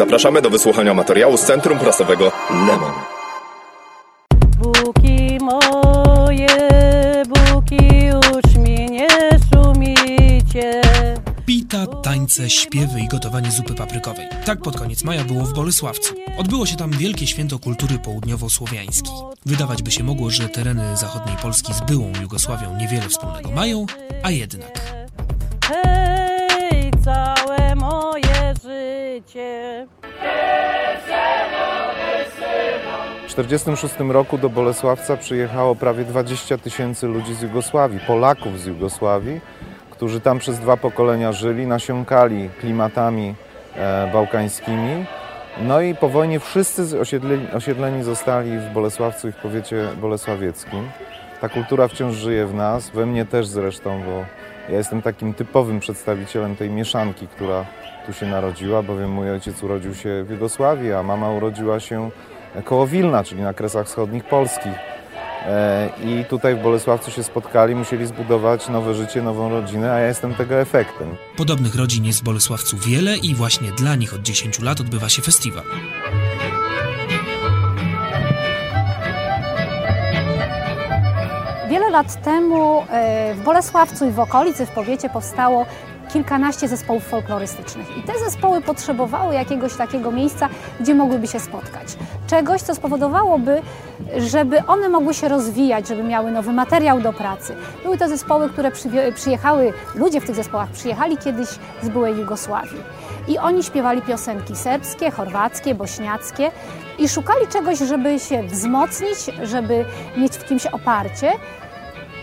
Zapraszamy do wysłuchania materiału z Centrum Prasowego Lemon. Buki moje, buki już mi nie szumicie. Pita, tańce, śpiewy i gotowanie zupy paprykowej. Tak pod koniec maja było w Bolesławcu. Odbyło się tam wielkie święto kultury południowo-słowiańskiej. Wydawać by się mogło, że tereny zachodniej Polski z byłą Jugosławią niewiele wspólnego mają, a jednak. Hej, całe moje życie. W 1946 roku do Bolesławca przyjechało prawie 20 tysięcy ludzi z Jugosławii, Polaków z Jugosławii, którzy tam przez dwa pokolenia żyli, nasiąkali klimatami e, bałkańskimi. No i po wojnie wszyscy osiedleni, osiedleni zostali w Bolesławcu i w powiecie bolesławieckim. Ta kultura wciąż żyje w nas, we mnie też zresztą, bo ja jestem takim typowym przedstawicielem tej mieszanki, która tu się narodziła, bowiem mój ojciec urodził się w Jugosławii, a mama urodziła się koło Wilna, czyli na kresach wschodnich Polski. E, I tutaj w Bolesławcu się spotkali, musieli zbudować nowe życie, nową rodzinę, a ja jestem tego efektem. Podobnych rodzin jest w Bolesławcu wiele i właśnie dla nich od 10 lat odbywa się festiwal. Wiele lat temu e, w Bolesławcu i w okolicy, w powiecie powstało kilkanaście zespołów folklorystycznych. I te zespoły potrzebowały jakiegoś takiego miejsca, gdzie mogłyby się spotkać. Czegoś, co spowodowałoby, żeby one mogły się rozwijać, żeby miały nowy materiał do pracy. Były to zespoły, które przyjechały, ludzie w tych zespołach przyjechali kiedyś z byłej Jugosławii. I oni śpiewali piosenki serbskie, chorwackie, bośniackie i szukali czegoś, żeby się wzmocnić, żeby mieć w kimś oparcie.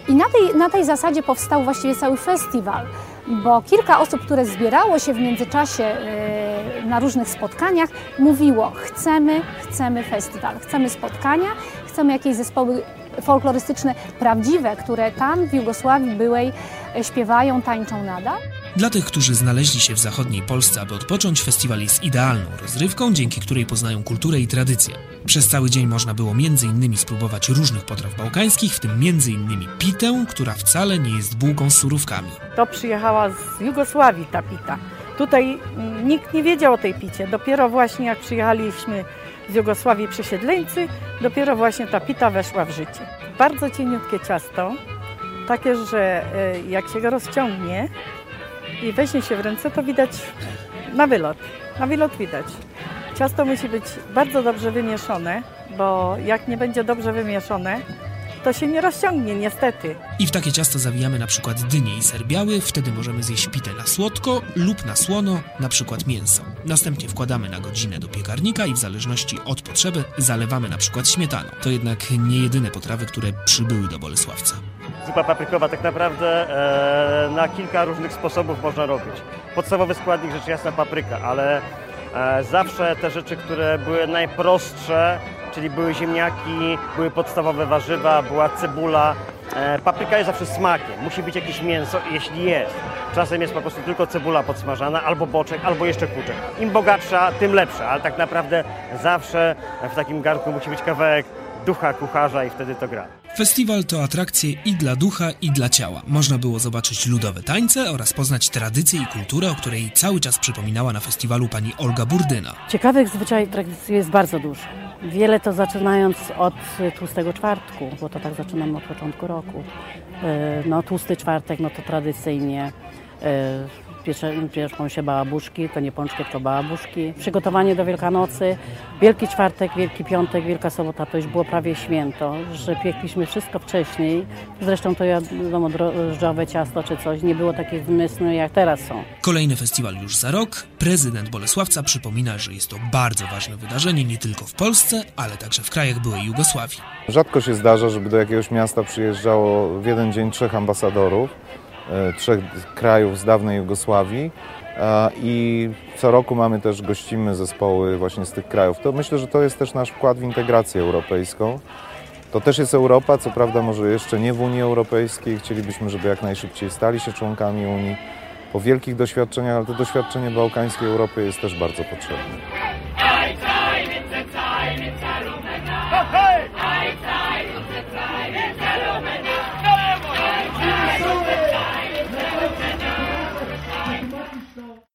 I na tej, na tej zasadzie powstał właściwie cały festiwal, bo kilka osób, które zbierało się w międzyczasie e, na różnych spotkaniach, mówiło: chcemy, chcemy festiwal, chcemy spotkania, chcemy jakieś zespoły folklorystyczne prawdziwe, które tam w Jugosławii byłej e, śpiewają, tańczą nadal. Dla tych, którzy znaleźli się w zachodniej Polsce, aby odpocząć, festiwal jest idealną rozrywką, dzięki której poznają kulturę i tradycję. Przez cały dzień można było m.in. spróbować różnych potraw bałkańskich, w tym m.in. pitę, która wcale nie jest bułką z surówkami. To przyjechała z Jugosławii ta pita. Tutaj nikt nie wiedział o tej picie. Dopiero właśnie jak przyjechaliśmy z Jugosławii przesiedleńcy, dopiero właśnie ta pita weszła w życie. Bardzo cieniutkie ciasto, takie, że e, jak się go rozciągnie, i weźmie się w ręce, to widać na wylot. Na wylot widać. Ciasto musi być bardzo dobrze wymieszone, bo jak nie będzie dobrze wymieszone, to się nie rozciągnie niestety. I w takie ciasto zawijamy na przykład dynię i ser biały, wtedy możemy zjeść pitę na słodko lub na słono, na przykład mięso. Następnie wkładamy na godzinę do piekarnika i w zależności od potrzeby zalewamy na przykład śmietaną. To jednak nie jedyne potrawy, które przybyły do Bolesławca. Zupa paprykowa tak naprawdę e, na kilka różnych sposobów można robić. Podstawowy składnik rzecz jasna papryka, ale e, zawsze te rzeczy, które były najprostsze, czyli były ziemniaki, były podstawowe warzywa, była cebula. E, papryka jest zawsze smakiem, musi być jakieś mięso, jeśli jest. Czasem jest po prostu tylko cebula podsmażana, albo boczek, albo jeszcze kurczak. Im bogatsza, tym lepsza, ale tak naprawdę zawsze w takim garnku musi być kawałek ducha kucharza i wtedy to gra. Festiwal to atrakcje i dla ducha, i dla ciała. Można było zobaczyć ludowe tańce oraz poznać tradycję i kulturę, o której cały czas przypominała na festiwalu pani Olga Burdyna. Ciekawych zwyczajów tradycji jest bardzo dużo. Wiele to zaczynając od tłustego czwartku, bo to tak zaczynamy od początku roku. E, no tłusty czwartek, no to tradycyjnie pieszą się bałabuszki, to nie pączki, tylko bałabuszki. Przygotowanie do Wielkanocy, Wielki Czwartek, Wielki Piątek, Wielka Sobota to już było prawie święto, że piekliśmy wszystko wcześniej. Zresztą to wiadomo, drożdżowe ciasto czy coś, nie było takich wymysłów jak teraz są. Kolejny festiwal już za rok. Prezydent Bolesławca przypomina, że jest to bardzo ważne wydarzenie nie tylko w Polsce, ale także w krajach byłej Jugosławii. Rzadko się zdarza, żeby do jakiegoś miasta przyjeżdżało w jeden dzień trzech ambasadorów. E, trzech krajów z dawnej Jugosławii e, i co roku mamy też, gościmy zespoły właśnie z tych krajów. To myślę, że to jest też nasz wkład w integrację europejską. To też jest Europa, co prawda może jeszcze nie w Unii Europejskiej. Chcielibyśmy, żeby jak najszybciej stali się członkami Unii. Po wielkich doświadczeniach, ale to doświadczenie bałkańskiej Europy jest też bardzo potrzebne.